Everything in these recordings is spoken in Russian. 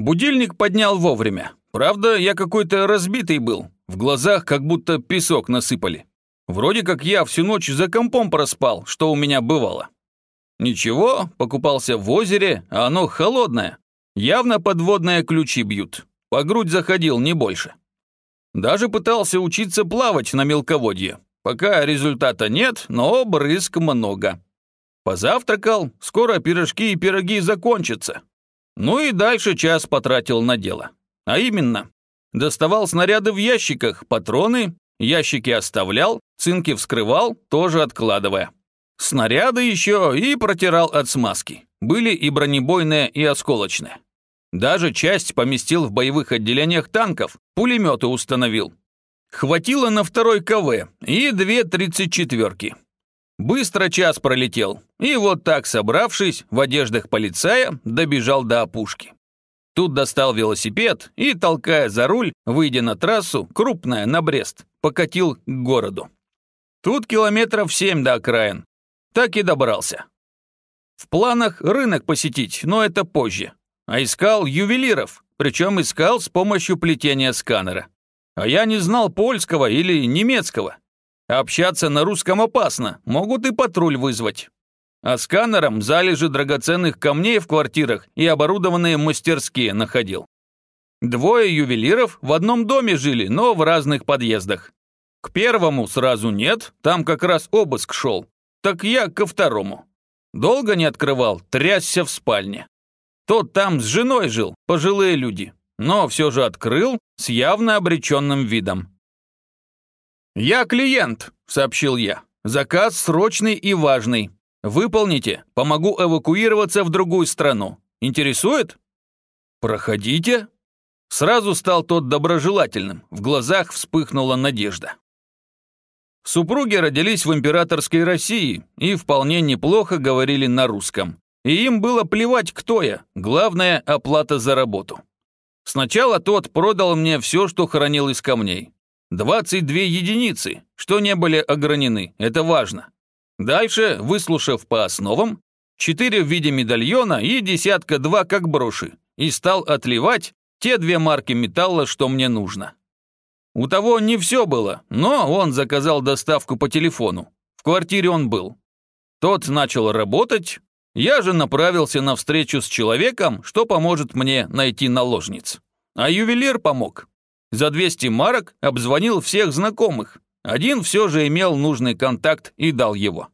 Будильник поднял вовремя. Правда, я какой-то разбитый был. В глазах как будто песок насыпали. Вроде как я всю ночь за компом проспал, что у меня бывало. Ничего, покупался в озере, а оно холодное. Явно подводные ключи бьют. По грудь заходил, не больше. Даже пытался учиться плавать на мелководье. Пока результата нет, но брызг много. Позавтракал, скоро пирожки и пироги закончатся. Ну и дальше час потратил на дело. А именно, доставал снаряды в ящиках, патроны, ящики оставлял, цинки вскрывал, тоже откладывая. Снаряды еще и протирал от смазки. Были и бронебойные, и осколочные. Даже часть поместил в боевых отделениях танков, пулеметы установил. Хватило на второй КВ и две тридцать четверки. Быстро час пролетел, и вот так, собравшись, в одеждах полицая, добежал до опушки. Тут достал велосипед и, толкая за руль, выйдя на трассу, крупная, на Брест, покатил к городу. Тут километров семь до окраин. Так и добрался. В планах рынок посетить, но это позже а искал ювелиров, причем искал с помощью плетения сканера. А я не знал польского или немецкого. Общаться на русском опасно, могут и патруль вызвать. А сканером залежи драгоценных камней в квартирах и оборудованные мастерские находил. Двое ювелиров в одном доме жили, но в разных подъездах. К первому сразу нет, там как раз обыск шел. Так я ко второму. Долго не открывал, трясся в спальне. Тот там с женой жил, пожилые люди, но все же открыл с явно обреченным видом. «Я клиент», — сообщил я. «Заказ срочный и важный. Выполните, помогу эвакуироваться в другую страну. Интересует?» «Проходите». Сразу стал тот доброжелательным, в глазах вспыхнула надежда. Супруги родились в императорской России и вполне неплохо говорили на русском. И им было плевать, кто я, главное – оплата за работу. Сначала тот продал мне все, что хранил из камней. 22 единицы, что не были огранены, это важно. Дальше, выслушав по основам, 4 в виде медальона и десятка два как броши, и стал отливать те две марки металла, что мне нужно. У того не все было, но он заказал доставку по телефону. В квартире он был. Тот начал работать, я же направился на встречу с человеком, что поможет мне найти наложниц. А ювелир помог. За 200 марок обзвонил всех знакомых. Один все же имел нужный контакт и дал его.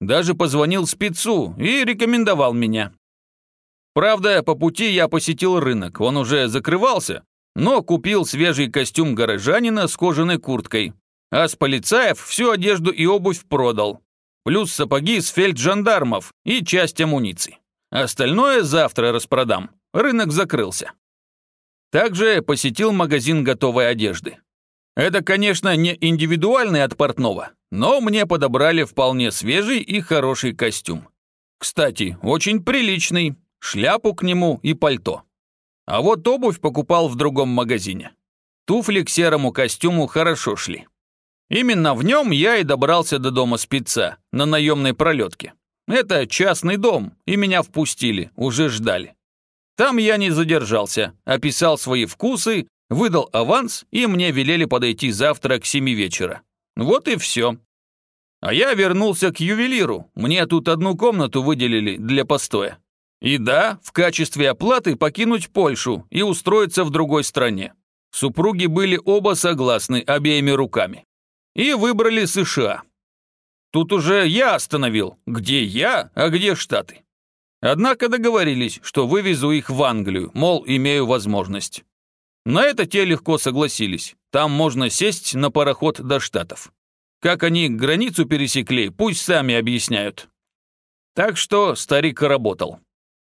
Даже позвонил спецу и рекомендовал меня. Правда, по пути я посетил рынок, он уже закрывался, но купил свежий костюм горожанина с кожаной курткой, а с полицаев всю одежду и обувь продал, плюс сапоги с фельджандармов и часть амуниции. Остальное завтра распродам. Рынок закрылся. Также посетил магазин готовой одежды. Это, конечно, не индивидуальный от портного, но мне подобрали вполне свежий и хороший костюм. Кстати, очень приличный, шляпу к нему и пальто. А вот обувь покупал в другом магазине. Туфли к серому костюму хорошо шли. Именно в нем я и добрался до дома спеца, на наемной пролетке. Это частный дом, и меня впустили, уже ждали. Там я не задержался, описал свои вкусы, выдал аванс, и мне велели подойти завтра к семи вечера. Вот и все. А я вернулся к ювелиру, мне тут одну комнату выделили для постоя. И да, в качестве оплаты покинуть Польшу и устроиться в другой стране. Супруги были оба согласны обеими руками и выбрали США. Тут уже я остановил, где я, а где Штаты. Однако договорились, что вывезу их в Англию, мол, имею возможность. На это те легко согласились. Там можно сесть на пароход до Штатов. Как они границу пересекли, пусть сами объясняют. Так что старик работал.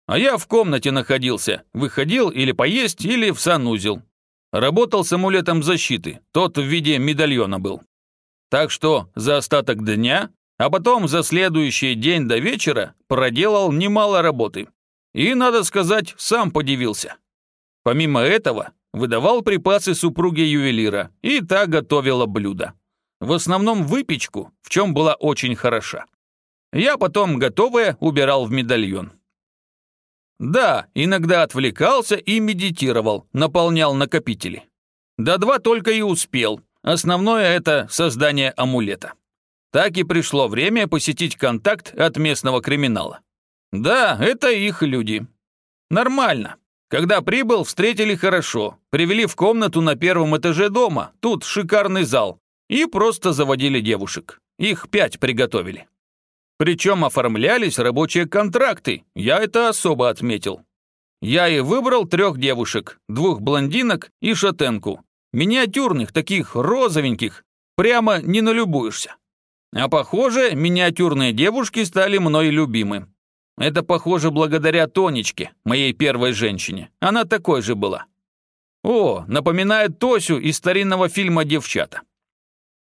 А я в комнате находился, выходил или поесть, или в санузел. Работал с амулетом защиты, тот в виде медальона был. Так что за остаток дня, а потом за следующий день до вечера проделал немало работы. И, надо сказать, сам подивился. Помимо этого, выдавал припасы супруге ювелира, и та готовила блюда. В основном выпечку, в чем была очень хороша. Я потом готовое убирал в медальон. Да, иногда отвлекался и медитировал, наполнял накопители. До два только и успел. Основное это создание амулета. Так и пришло время посетить контакт от местного криминала. Да, это их люди. Нормально. Когда прибыл, встретили хорошо. Привели в комнату на первом этаже дома, тут шикарный зал. И просто заводили девушек. Их пять приготовили. Причем оформлялись рабочие контракты, я это особо отметил. Я и выбрал трех девушек, двух блондинок и шатенку. Миниатюрных, таких розовеньких, прямо не налюбуешься. А похоже, миниатюрные девушки стали мной любимы. Это похоже благодаря Тонечке, моей первой женщине. Она такой же была. О, напоминает Тосю из старинного фильма «Девчата».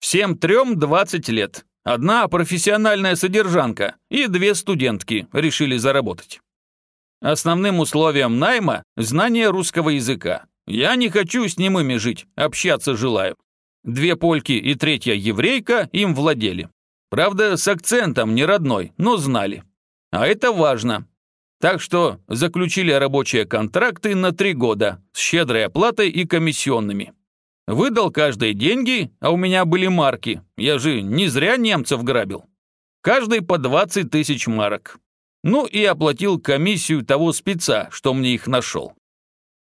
Всем трем 20 лет. Одна профессиональная содержанка и две студентки решили заработать. Основным условием найма – знание русского языка. Я не хочу с немыми жить, общаться желаю. Две польки и третья еврейка им владели. Правда, с акцентом не родной, но знали. А это важно. Так что заключили рабочие контракты на три года с щедрой оплатой и комиссионными. Выдал каждой деньги, а у меня были марки. Я же не зря немцев грабил. Каждый по 20 тысяч марок. Ну и оплатил комиссию того спеца, что мне их нашел.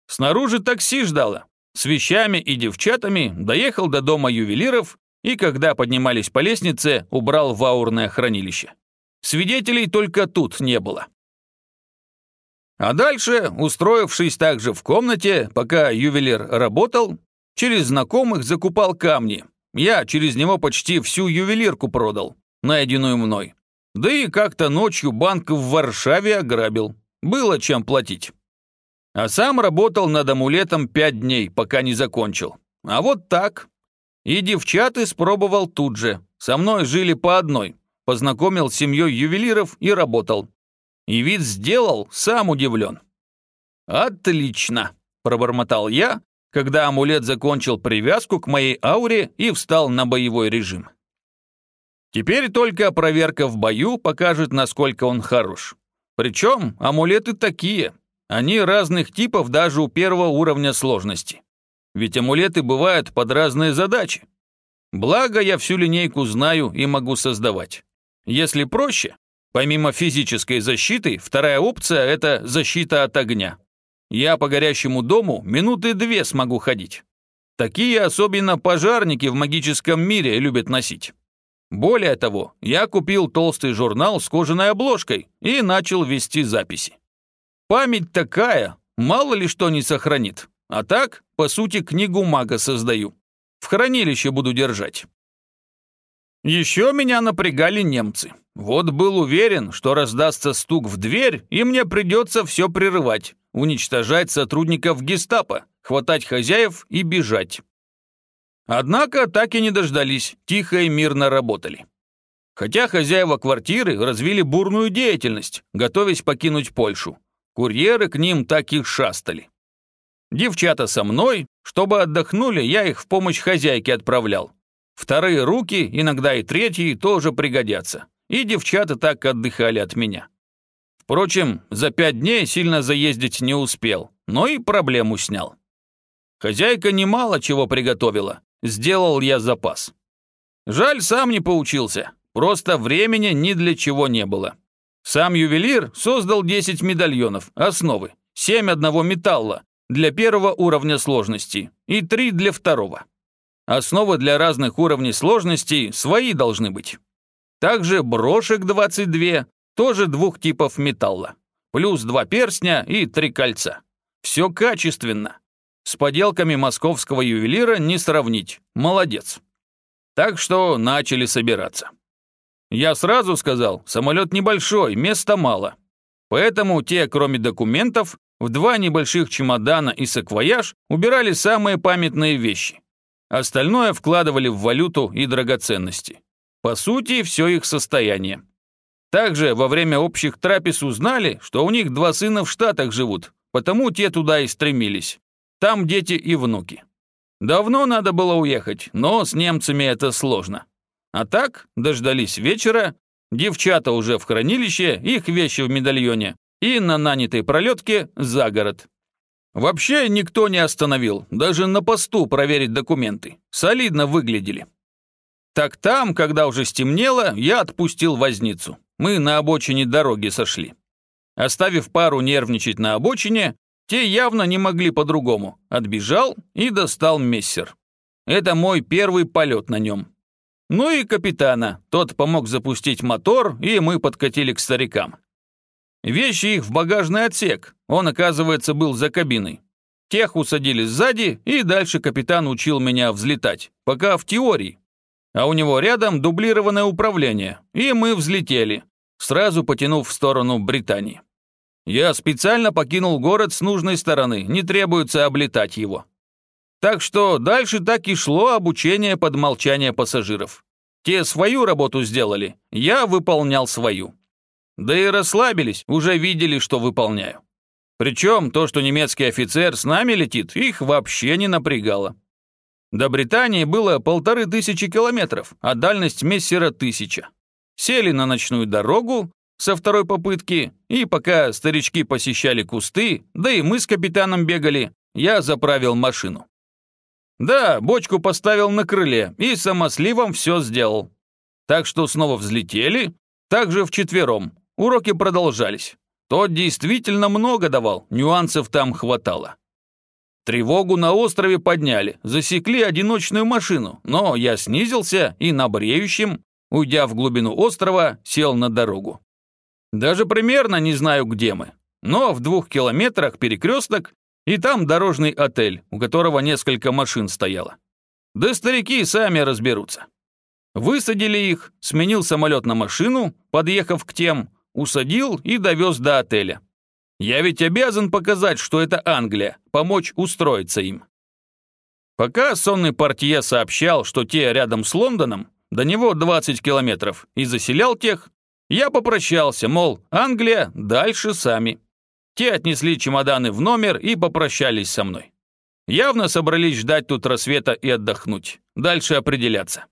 Снаружи такси ждало. С вещами и девчатами доехал до дома ювелиров и, когда поднимались по лестнице, убрал в аурное хранилище. Свидетелей только тут не было. А дальше, устроившись также в комнате, пока ювелир работал, через знакомых закупал камни. Я через него почти всю ювелирку продал, найденную мной. Да и как-то ночью банк в Варшаве ограбил. Было чем платить. А сам работал над амулетом пять дней, пока не закончил. А вот так. И девчат испробовал тут же. Со мной жили по одной познакомил с семьей ювелиров и работал. И вид сделал, сам удивлен. «Отлично!» – пробормотал я, когда амулет закончил привязку к моей ауре и встал на боевой режим. Теперь только проверка в бою покажет, насколько он хорош. Причем амулеты такие, они разных типов даже у первого уровня сложности. Ведь амулеты бывают под разные задачи. Благо, я всю линейку знаю и могу создавать. Если проще, помимо физической защиты, вторая опция – это защита от огня. Я по горящему дому минуты две смогу ходить. Такие особенно пожарники в магическом мире любят носить. Более того, я купил толстый журнал с кожаной обложкой и начал вести записи. Память такая, мало ли что не сохранит. А так, по сути, книгу мага создаю. В хранилище буду держать. Еще меня напрягали немцы. Вот был уверен, что раздастся стук в дверь, и мне придется все прерывать, уничтожать сотрудников гестапо, хватать хозяев и бежать. Однако так и не дождались, тихо и мирно работали. Хотя хозяева квартиры развили бурную деятельность, готовясь покинуть Польшу. Курьеры к ним так и шастали. Девчата со мной, чтобы отдохнули, я их в помощь хозяйке отправлял. Вторые руки, иногда и третьи, тоже пригодятся. И девчата так отдыхали от меня. Впрочем, за пять дней сильно заездить не успел, но и проблему снял. Хозяйка немало чего приготовила, сделал я запас. Жаль, сам не поучился, просто времени ни для чего не было. Сам ювелир создал 10 медальонов, основы, 7 одного металла для первого уровня сложности и 3 для второго. Основы для разных уровней сложности свои должны быть. Также брошек 22, тоже двух типов металла. Плюс два перстня и три кольца. Все качественно. С поделками московского ювелира не сравнить. Молодец. Так что начали собираться. Я сразу сказал, самолет небольшой, места мало. Поэтому те, кроме документов, в два небольших чемодана и саквояж убирали самые памятные вещи. Остальное вкладывали в валюту и драгоценности. По сути, все их состояние. Также во время общих трапез узнали, что у них два сына в Штатах живут, потому те туда и стремились. Там дети и внуки. Давно надо было уехать, но с немцами это сложно. А так, дождались вечера, девчата уже в хранилище, их вещи в медальоне, и на нанятой пролетке за город. Вообще никто не остановил, даже на посту проверить документы. Солидно выглядели. Так там, когда уже стемнело, я отпустил возницу. Мы на обочине дороги сошли. Оставив пару нервничать на обочине, те явно не могли по-другому. Отбежал и достал мессер. Это мой первый полет на нем. Ну и капитана. Тот помог запустить мотор, и мы подкатили к старикам. Вещи их в багажный отсек. Он, оказывается, был за кабиной. Тех усадили сзади, и дальше капитан учил меня взлетать. Пока в теории. А у него рядом дублированное управление. И мы взлетели, сразу потянув в сторону Британии. Я специально покинул город с нужной стороны, не требуется облетать его. Так что дальше так и шло обучение под молчание пассажиров. Те свою работу сделали, я выполнял свою. Да и расслабились, уже видели, что выполняю. Причем то, что немецкий офицер с нами летит, их вообще не напрягало. До Британии было полторы тысячи километров, а дальность Мессера тысяча. Сели на ночную дорогу со второй попытки, и пока старички посещали кусты, да и мы с капитаном бегали, я заправил машину. Да, бочку поставил на крыле и самосливом все сделал. Так что снова взлетели, также вчетвером. Уроки продолжались. Тот действительно много давал, нюансов там хватало. Тревогу на острове подняли, засекли одиночную машину, но я снизился и на бреющем, уйдя в глубину острова, сел на дорогу. Даже примерно не знаю, где мы, но в двух километрах перекресток и там дорожный отель, у которого несколько машин стояло. Да старики сами разберутся. Высадили их, сменил самолет на машину, подъехав к тем, усадил и довез до отеля. Я ведь обязан показать, что это Англия, помочь устроиться им. Пока сонный портье сообщал, что те рядом с Лондоном, до него 20 километров, и заселял тех, я попрощался, мол, Англия, дальше сами. Те отнесли чемоданы в номер и попрощались со мной. Явно собрались ждать тут рассвета и отдохнуть. Дальше определяться.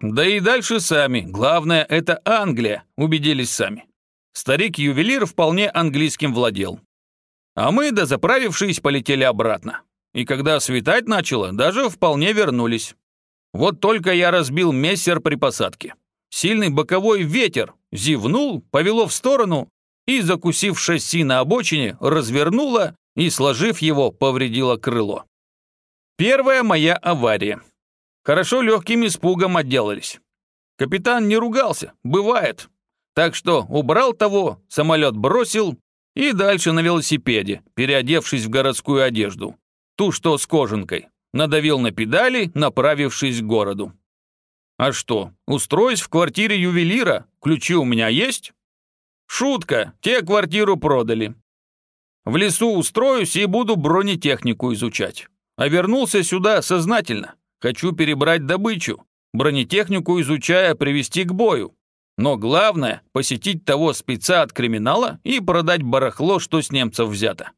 Да и дальше сами. Главное, это Англия, убедились сами. Старик-ювелир вполне английским владел. А мы, дозаправившись, полетели обратно. И когда светать начало, даже вполне вернулись. Вот только я разбил мессер при посадке. Сильный боковой ветер зевнул, повело в сторону, и, закусив шасси на обочине, развернула и, сложив его, повредила крыло. Первая моя авария. Хорошо легким испугом отделались. Капитан не ругался, бывает. Так что убрал того, самолет бросил и дальше на велосипеде, переодевшись в городскую одежду. Ту, что с кожанкой. Надавил на педали, направившись к городу. А что, устроюсь в квартире ювелира, ключи у меня есть? Шутка, те квартиру продали. В лесу устроюсь и буду бронетехнику изучать. А вернулся сюда сознательно. Хочу перебрать добычу. Бронетехнику изучая привести к бою. Но главное – посетить того спеца от криминала и продать барахло, что с немцев взято.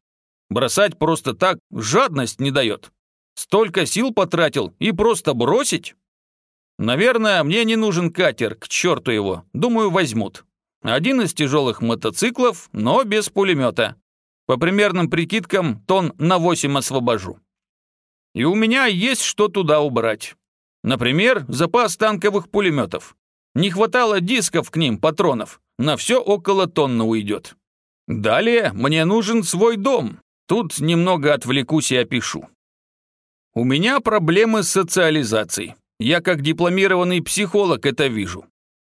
Бросать просто так жадность не дает. Столько сил потратил и просто бросить? Наверное, мне не нужен катер, к черту его. Думаю, возьмут. Один из тяжелых мотоциклов, но без пулемета. По примерным прикидкам, тон на 8 освобожу. И у меня есть что туда убрать. Например, запас танковых пулеметов. Не хватало дисков к ним, патронов. На все около тонны уйдет. Далее мне нужен свой дом. Тут немного отвлекусь и опишу. У меня проблемы с социализацией. Я как дипломированный психолог это вижу.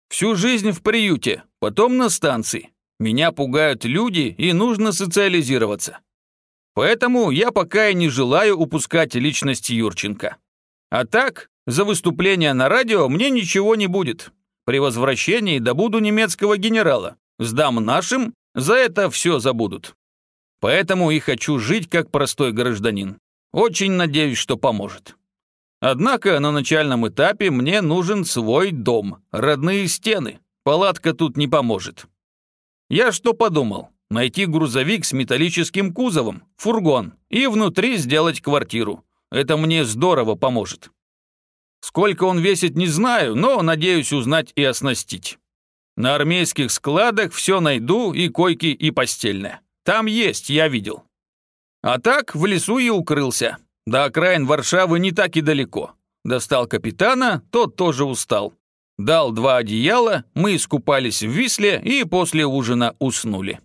Всю жизнь в приюте, потом на станции. Меня пугают люди, и нужно социализироваться. Поэтому я пока и не желаю упускать личность Юрченко. А так, за выступление на радио мне ничего не будет. При возвращении добуду немецкого генерала. Сдам нашим, за это все забудут. Поэтому и хочу жить как простой гражданин. Очень надеюсь, что поможет. Однако на начальном этапе мне нужен свой дом, родные стены. Палатка тут не поможет. Я что подумал? Найти грузовик с металлическим кузовом, фургон, и внутри сделать квартиру. Это мне здорово поможет. Сколько он весит, не знаю, но надеюсь узнать и оснастить. На армейских складах все найду, и койки, и постельное. Там есть, я видел. А так в лесу и укрылся. До окраин Варшавы не так и далеко. Достал капитана, тот тоже устал. Дал два одеяла, мы искупались в Висле и после ужина уснули.